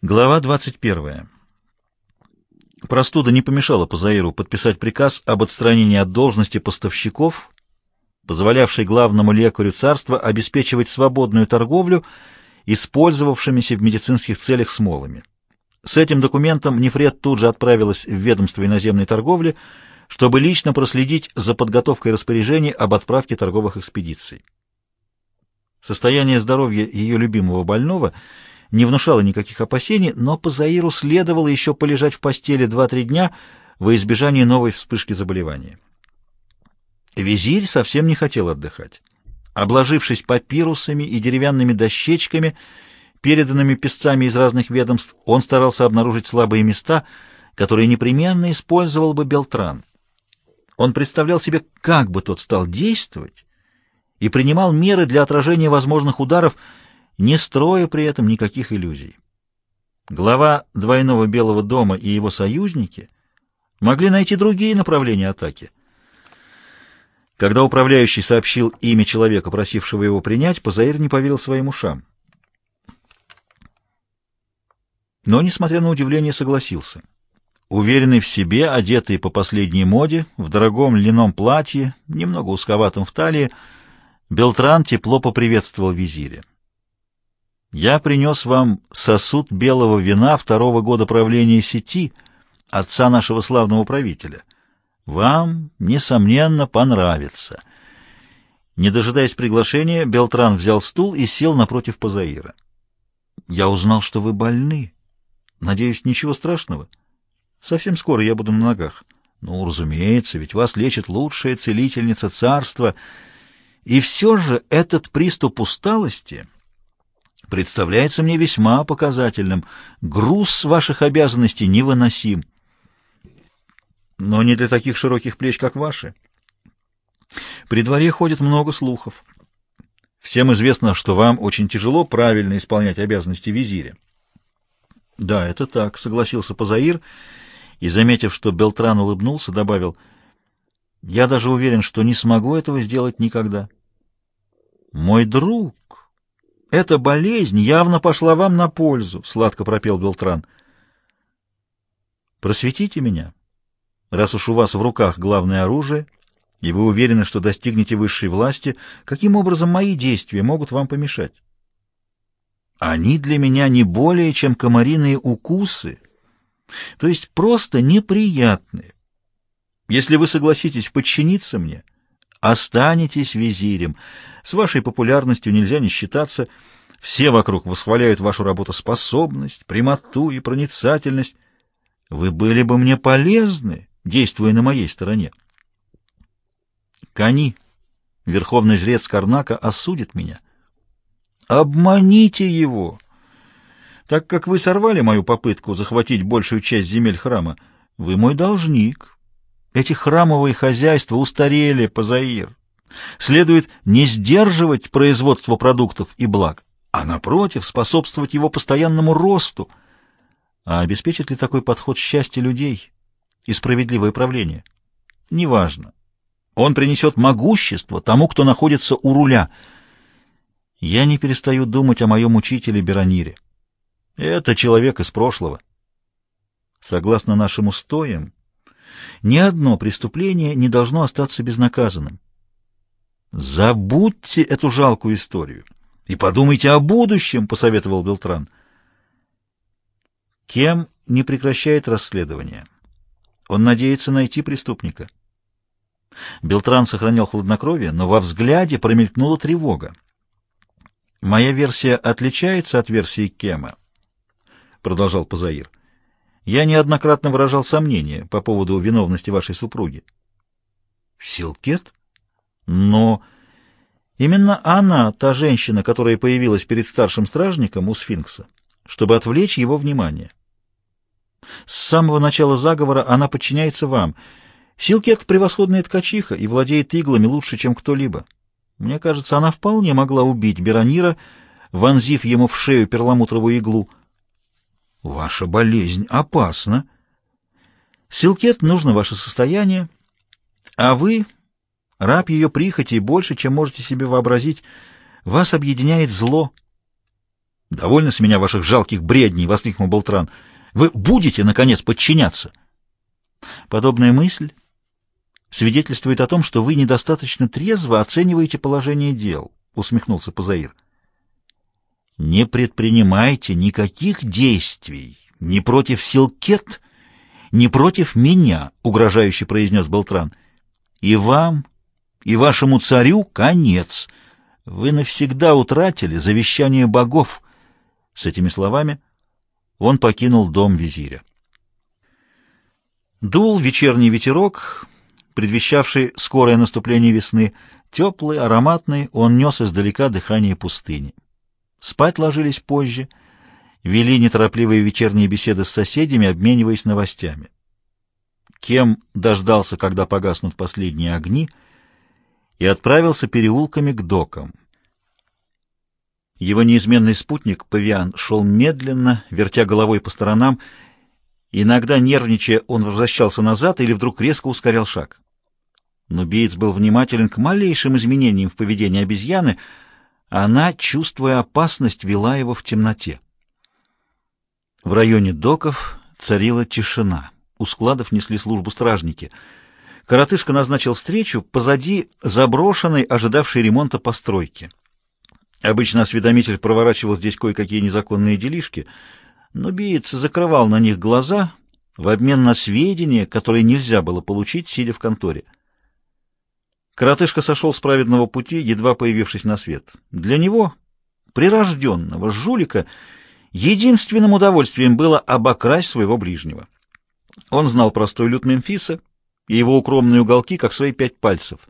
Глава 21. Простуда не помешала Пазаиру подписать приказ об отстранении от должности поставщиков, позволявший главному лекарю царства обеспечивать свободную торговлю использовавшимися в медицинских целях смолами. С этим документом Нефред тут же отправилась в ведомство иноземной торговли, чтобы лично проследить за подготовкой распоряжений об отправке торговых экспедиций. Состояние здоровья ее любимого больного не внушало никаких опасений, но по Заиру следовало еще полежать в постели 2-3 дня во избежание новой вспышки заболевания. Визирь совсем не хотел отдыхать. Обложившись папирусами и деревянными дощечками, переданными песцами из разных ведомств, он старался обнаружить слабые места, которые непременно использовал бы Белтран. Он представлял себе, как бы тот стал действовать, и принимал меры для отражения возможных ударов, не строя при этом никаких иллюзий. Глава двойного Белого дома и его союзники могли найти другие направления атаки. Когда управляющий сообщил имя человека, просившего его принять, Пазаир не поверил своим ушам. Но, несмотря на удивление, согласился. Уверенный в себе, одетый по последней моде, в дорогом льняном платье, немного узковатом в талии, Белтран тепло поприветствовал визиря. «Я принес вам сосуд белого вина второго года правления сети, отца нашего славного правителя. Вам, несомненно, понравится». Не дожидаясь приглашения, Белтран взял стул и сел напротив Пазаира. «Я узнал, что вы больны. Надеюсь, ничего страшного? Совсем скоро я буду на ногах». «Ну, разумеется, ведь вас лечит лучшая целительница царства». И все же этот приступ усталости представляется мне весьма показательным. Груз ваших обязанностей невыносим. Но не для таких широких плеч, как ваши. При дворе ходит много слухов. Всем известно, что вам очень тяжело правильно исполнять обязанности визиря. — Да, это так, — согласился Пазаир, и, заметив, что Белтран улыбнулся, добавил, — я даже уверен, что не смогу этого сделать никогда. — «Мой друг, эта болезнь явно пошла вам на пользу», — сладко пропел Белтран. «Просветите меня, раз уж у вас в руках главное оружие, и вы уверены, что достигнете высшей власти, каким образом мои действия могут вам помешать?» «Они для меня не более, чем комариные укусы, то есть просто неприятные. Если вы согласитесь подчиниться мне...» Останетесь визирем. С вашей популярностью нельзя не считаться. Все вокруг восхваляют вашу работоспособность, прямоту и проницательность. Вы были бы мне полезны, действуя на моей стороне. Кани, верховный жрец Карнака, осудит меня. Обманите его! Так как вы сорвали мою попытку захватить большую часть земель храма, вы мой должник, эти храмовые хозяйства устарели, Пазаир. Следует не сдерживать производство продуктов и благ, а, напротив, способствовать его постоянному росту. А обеспечит ли такой подход счастье людей и справедливое правление? Неважно. Он принесет могущество тому, кто находится у руля. Я не перестаю думать о моем учителе Беронире. Это человек из прошлого. Согласно нашим устоям, ни одно преступление не должно остаться безнаказанным. Забудьте эту жалкую историю и подумайте о будущем, посоветовал Белтран. Кем не прекращает расследование? Он надеется найти преступника. Белтран сохранял хладнокровие, но во взгляде промелькнула тревога. «Моя версия отличается от версии Кема», — продолжал Пазаир. Я неоднократно выражал сомнения по поводу виновности вашей супруги. Силкет? Но именно она, та женщина, которая появилась перед старшим стражником у сфинкса, чтобы отвлечь его внимание. С самого начала заговора она подчиняется вам. Силкет — превосходная ткачиха и владеет иглами лучше, чем кто-либо. Мне кажется, она вполне могла убить Беронира, вонзив ему в шею перламутровую иглу — Ваша болезнь опасна. Силкет нужно ваше состояние, а вы, раб ее прихоти, больше, чем можете себе вообразить, вас объединяет зло. «Довольно с меня ваших жалких бредней!» — воскликнул Болтран. «Вы будете, наконец, подчиняться!» Подобная мысль свидетельствует о том, что вы недостаточно трезво оцениваете положение дел, — усмехнулся Пазаир. Не предпринимайте никаких действий ни против Силкет, ни против меня, — угрожающе произнес Белтран. И вам, и вашему царю конец. Вы навсегда утратили завещание богов. С этими словами он покинул дом визиря. Дул вечерний ветерок, предвещавший скорое наступление весны. Теплый, ароматный, он нес издалека дыхание пустыни. Спать ложились позже, вели неторопливые вечерние беседы с соседями, обмениваясь новостями. Кем дождался, когда погаснут последние огни, и отправился переулками к докам. Его неизменный спутник, Павиан, шел медленно, вертя головой по сторонам, Иногда, нервничая, он возвращался назад или вдруг резко ускорял шаг. Но Биец был внимателен к малейшим изменениям в поведении обезьяны, она, чувствуя опасность, вела его в темноте. В районе доков царила тишина. У складов несли службу стражники. Коротышка назначил встречу позади заброшенной, ожидавшей ремонта постройки. Обычно осведомитель проворачивал здесь кое-какие незаконные делишки — но биец закрывал на них глаза в обмен на сведения, которые нельзя было получить, сидя в конторе. Коротышка сошел с праведного пути, едва появившись на свет. Для него, прирожденного жулика, единственным удовольствием было обокрасть своего ближнего. Он знал простой люд Мемфиса и его укромные уголки, как свои пять пальцев —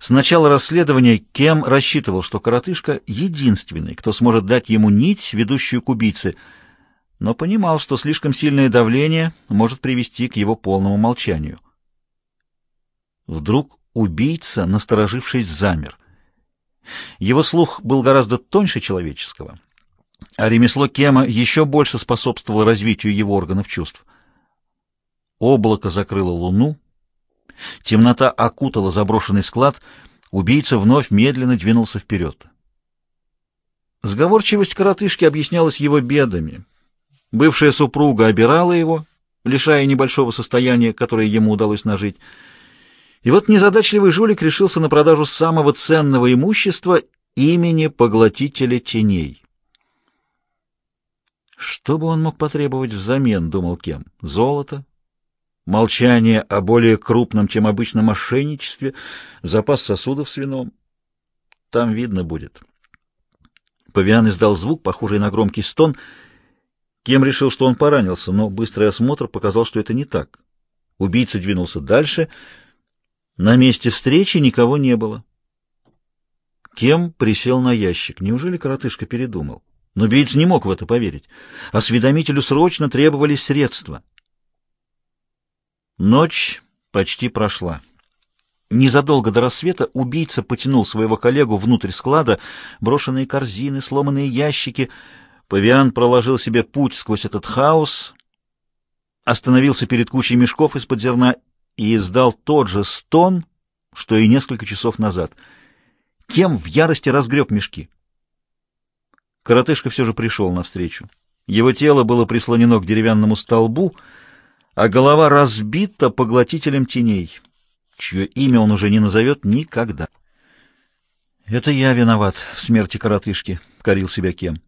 с начала расследования Кем рассчитывал, что коротышка — единственный, кто сможет дать ему нить, ведущую к убийце, но понимал, что слишком сильное давление может привести к его полному молчанию. Вдруг убийца, насторожившись, замер. Его слух был гораздо тоньше человеческого, а ремесло Кема еще больше способствовало развитию его органов чувств. Облако закрыло луну, Темнота окутала заброшенный склад. Убийца вновь медленно двинулся вперед. Сговорчивость коротышки объяснялась его бедами. Бывшая супруга обирала его, лишая небольшого состояния, которое ему удалось нажить. И вот незадачливый жулик решился на продажу самого ценного имущества имени поглотителя теней. Что бы он мог потребовать взамен, думал Кем? Золото? молчание о более крупном, чем обычно, мошенничестве, запас сосудов с вином. Там видно будет. Павиан издал звук, похожий на громкий стон. Кем решил, что он поранился, но быстрый осмотр показал, что это не так. Убийца двинулся дальше. На месте встречи никого не было. Кем присел на ящик. Неужели коротышка передумал? Но убийца не мог в это поверить. Осведомителю срочно требовались средства. Ночь почти прошла. Незадолго до рассвета убийца потянул своего коллегу внутрь склада, брошенные корзины, сломанные ящики. Павиан проложил себе путь сквозь этот хаос, остановился перед кучей мешков из-под зерна и издал тот же стон, что и несколько часов назад. Кем в ярости разгреб мешки? Коротышка все же пришел навстречу. Его тело было прислонено к деревянному столбу — а голова разбита поглотителем теней, чье имя он уже не назовет никогда. «Это я виноват в смерти коротышки», — корил себя Кем.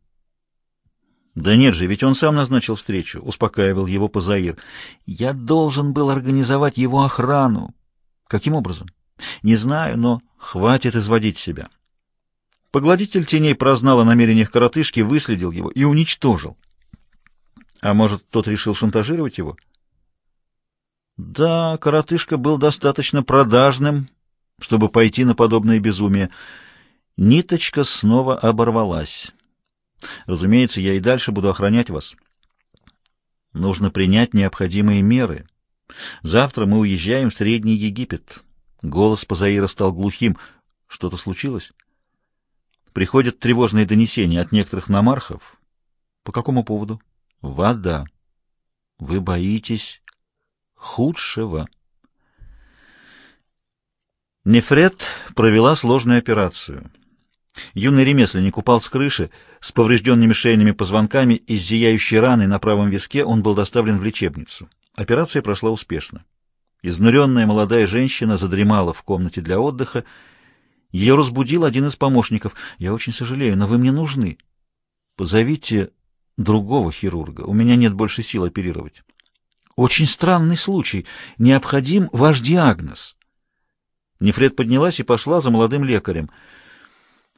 «Да нет же, ведь он сам назначил встречу», — успокаивал его Пазаир. «Я должен был организовать его охрану». «Каким образом?» «Не знаю, но хватит изводить себя». Поглотитель теней прознал о намерениях коротышки, выследил его и уничтожил. А может, тот решил шантажировать его?» Да, коротышка был достаточно продажным, чтобы пойти на подобное безумие. Ниточка снова оборвалась. Разумеется, я и дальше буду охранять вас. Нужно принять необходимые меры. Завтра мы уезжаем в Средний Египет. Голос Пазаира стал глухим. Что-то случилось? Приходят тревожные донесения от некоторых намархов. По какому поводу? Вода. Вы боитесь худшего. Нефред провела сложную операцию. Юный ремесленник упал с крыши с поврежденными шейными позвонками и зияющей раной на правом виске он был доставлен в лечебницу. Операция прошла успешно. Изнуренная молодая женщина задремала в комнате для отдыха. Ее разбудил один из помощников. «Я очень сожалею, но вы мне нужны. Позовите другого хирурга. У меня нет больше сил оперировать». «Очень странный случай. Необходим ваш диагноз». Нефред поднялась и пошла за молодым лекарем.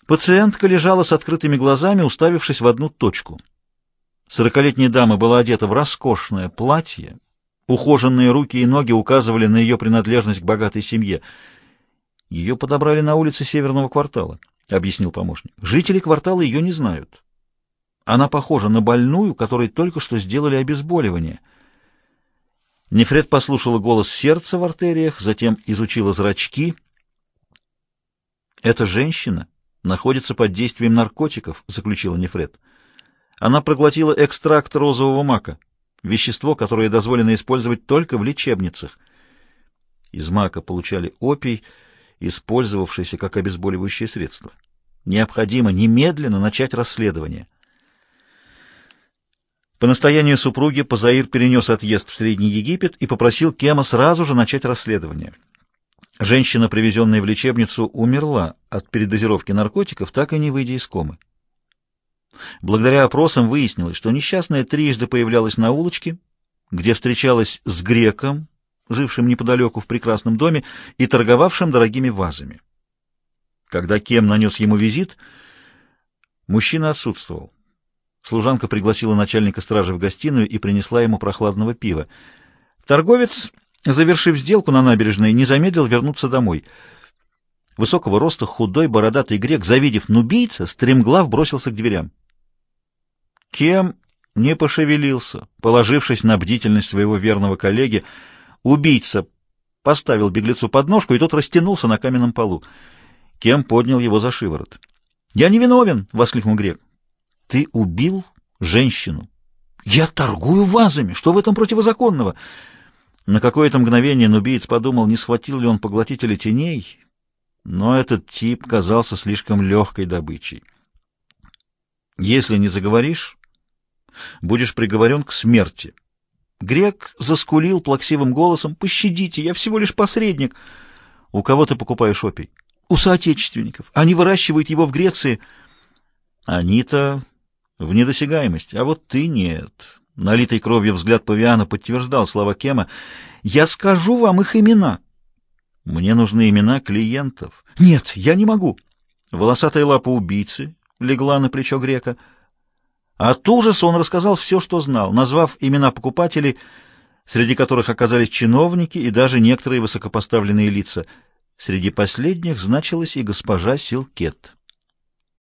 Пациентка лежала с открытыми глазами, уставившись в одну точку. Сорокалетняя дама была одета в роскошное платье. Ухоженные руки и ноги указывали на ее принадлежность к богатой семье. Ее подобрали на улице северного квартала, — объяснил помощник. Жители квартала ее не знают. Она похожа на больную, которой только что сделали обезболивание. Нефред послушала голос сердца в артериях, затем изучила зрачки. Эта женщина находится под действием наркотиков, заключила Нефред. Она проглотила экстракт розового мака, вещество, которое дозволено использовать только в лечебницах. Из мака получали опий, использовавшийся как обезболивающее средство. Необходимо немедленно начать расследование. По настоянию супруги Пазаир перенес отъезд в Средний Египет и попросил Кема сразу же начать расследование. Женщина, привезенная в лечебницу, умерла от передозировки наркотиков, так и не выйдя из комы. Благодаря опросам выяснилось, что несчастная трижды появлялась на улочке, где встречалась с греком, жившим неподалеку в прекрасном доме и торговавшим дорогими вазами. Когда Кем нанес ему визит, мужчина отсутствовал. Служанка пригласила начальника стражи в гостиную и принесла ему прохладного пива. Торговец Завершив сделку на набережной, не замедлил вернуться домой. Высокого роста, худой, бородатый грек, завидев нубийца, стремглав бросился к дверям. Кем не пошевелился, положившись на бдительность своего верного коллеги, убийца поставил беглецу подножку, и тот растянулся на каменном полу. Кем поднял его за шиворот. «Я не виновен!» — воскликнул грек. «Ты убил женщину!» «Я торгую вазами! Что в этом противозаконного?» На какое-то мгновение нубиец подумал, не схватил ли он поглотителя теней, но этот тип казался слишком легкой добычей. «Если не заговоришь, будешь приговорен к смерти». Грек заскулил плаксивым голосом. «Пощадите, я всего лишь посредник». «У кого ты покупаешь опий?» «У соотечественников. Они выращивают его в Греции». «Они-то в недосягаемость, а вот ты нет». Налитый кровью взгляд Павиана подтверждал слова Кема. «Я скажу вам их имена». «Мне нужны имена клиентов». «Нет, я не могу». Волосатая лапа убийцы легла на плечо грека. От ужаса он рассказал все, что знал, назвав имена покупателей, среди которых оказались чиновники и даже некоторые высокопоставленные лица. Среди последних значилась и госпожа Силкет.